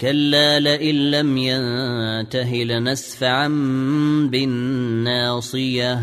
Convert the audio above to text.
كلا لئن لم ينته لنسفعا بالناصية.